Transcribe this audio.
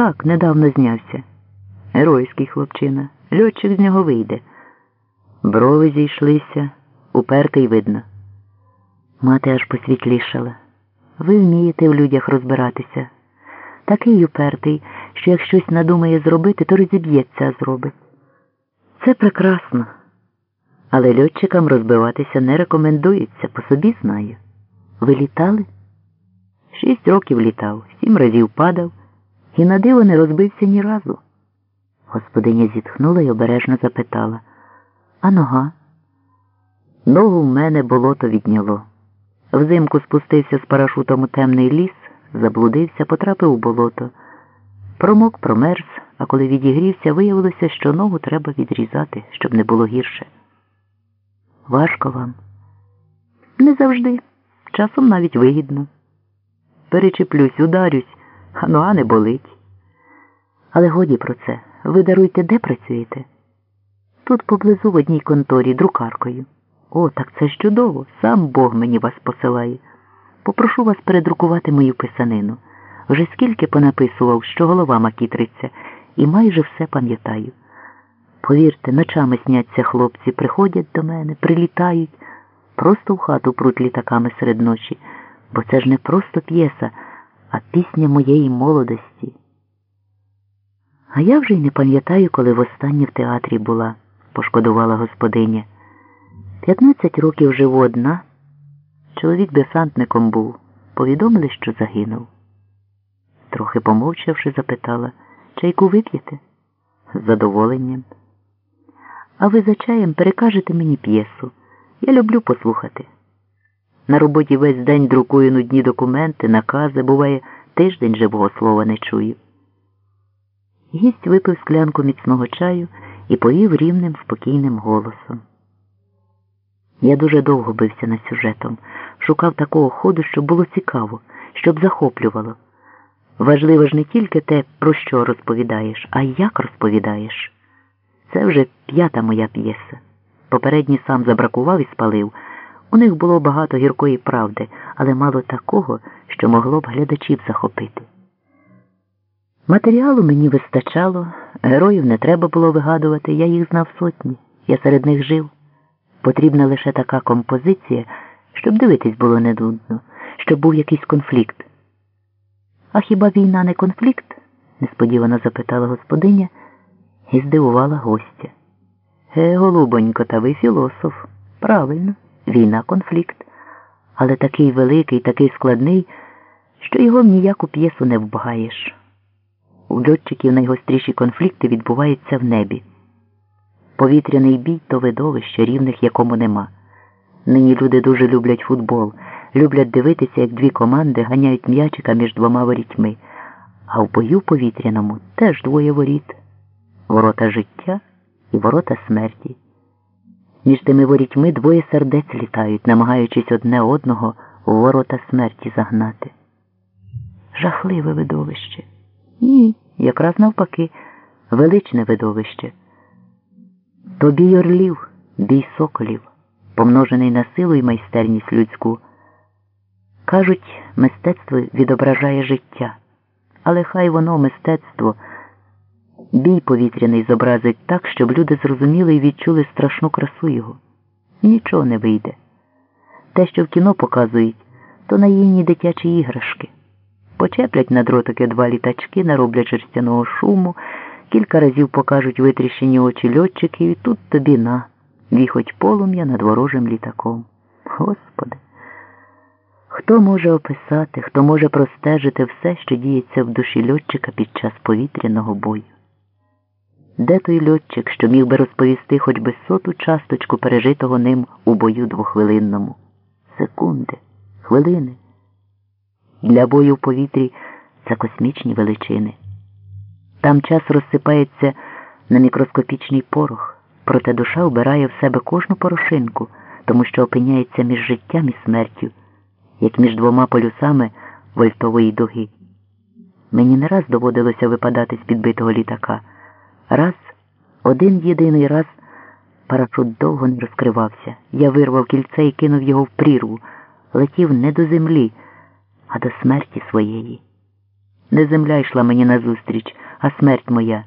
Так, недавно знявся. Геройський хлопчина. Льотчик з нього вийде. Брови зійшлися, упертий видно. Мати аж посвітлішала. Ви вмієте в людях розбиратися. Такий упертий, що як щось надумає зробити, то розіб'ється, а зробить. Це прекрасно. Але льотчикам розбиватися не рекомендується, по собі знаю. Ви літали? Шість років літав, сім разів падав і на диво не розбився ні разу. Господиня зітхнула і обережно запитала А нога? Ногу в мене болото відняло. Взимку спустився з парашутом у темний ліс, заблудився, потрапив у болото. Промок, промерз, а коли відігрівся, виявилося, що ногу треба відрізати, щоб не було гірше. Важко вам? Не завжди. Часом навіть вигідно. Перечеплюсь, ударюсь, а нога не болить. Але годі про це. Ви даруйте, де працюєте? Тут поблизу в одній конторі друкаркою. О, так це ж чудово. Сам Бог мені вас посилає. Попрошу вас передрукувати мою писанину. Вже скільки понаписував, що голова макітриться, і майже все пам'ятаю. Повірте, ночами сняться хлопці, приходять до мене, прилітають, просто в хату пруть літаками серед ночі, бо це ж не просто п'єса, а пісня моєї молодості. А я вже й не пам'ятаю, коли востаннє в театрі була, пошкодувала господиня. П'ятнадцять років живу одна. Чоловік десантником був. Повідомили, що загинув. Трохи помовчавши, запитала, чайку вип'єте? З задоволенням. А ви за чаєм перекажете мені п'єсу. Я люблю послухати. На роботі весь день друкую нудні документи, накази, буває, тиждень живого слова не чую. Гість випив склянку міцного чаю і повів рівним, спокійним голосом. Я дуже довго бився над сюжетом, шукав такого ходу, щоб було цікаво, щоб захоплювало. Важливо ж не тільки те, про що розповідаєш, а як розповідаєш. Це вже п'ята моя п'єса. Попередній сам забракував і спалив. У них було багато гіркої правди, але мало такого, що могло б глядачів захопити. Матеріалу мені вистачало, героїв не треба було вигадувати, я їх знав сотні, я серед них жив. Потрібна лише така композиція, щоб дивитись було не нудно, щоб був якийсь конфлікт. А хіба війна не конфлікт? несподівано запитала господиня і здивувала гостя. Ге, голубонько, та ви філософ. Правильно, війна конфлікт, але такий великий, такий складний, що його в ніяку п'єсу не вбагаєш. У льотчиків найгостріші конфлікти відбуваються в небі. Повітряний бій то видовище, рівних якому нема. Нині люди дуже люблять футбол, люблять дивитися, як дві команди ганяють м'ячика між двома ворітьми, а в бою повітряному теж двоє воріт ворота життя і ворота смерті. Між тими ворітьми двоє сердець літають, намагаючись одне одного у ворота смерті загнати. Жахливе видовище. Ні, якраз навпаки, величне видовище. То бій орлів, бій соколів, помножений на силу і майстерність людську. Кажуть, мистецтво відображає життя, але хай воно мистецтво. Бій повітряний зобразить так, щоб люди зрозуміли і відчули страшну красу його. Нічого не вийде. Те, що в кіно показують, то наївні дитячі іграшки. Почеплять на дротики два літачки, нароблять жерстяного шуму, кілька разів покажуть витріщені очі льотчиків і тут тобі на, віхоть полум'я над ворожим літаком. Господи, хто може описати, хто може простежити все, що діється в душі льотчика під час повітряного бою? Де той льотчик, що міг би розповісти хоч би соту часточку пережитого ним у бою двохвилинному? Секунди, хвилини. Для бою в повітрі це космічні величини. Там час розсипається на мікроскопічний порох, проте душа вбирає в себе кожну порошинку, тому що опиняється між життям і смертю, як між двома полюсами вольтової дуги. Мені не раз доводилося випадати з підбитого літака. Раз, один єдиний раз парашут довго не розкривався. Я вирвав кільце і кинув його в прірву, летів не до землі, а до смерті своєї. Не земля йшла мені назустріч, а смерть моя.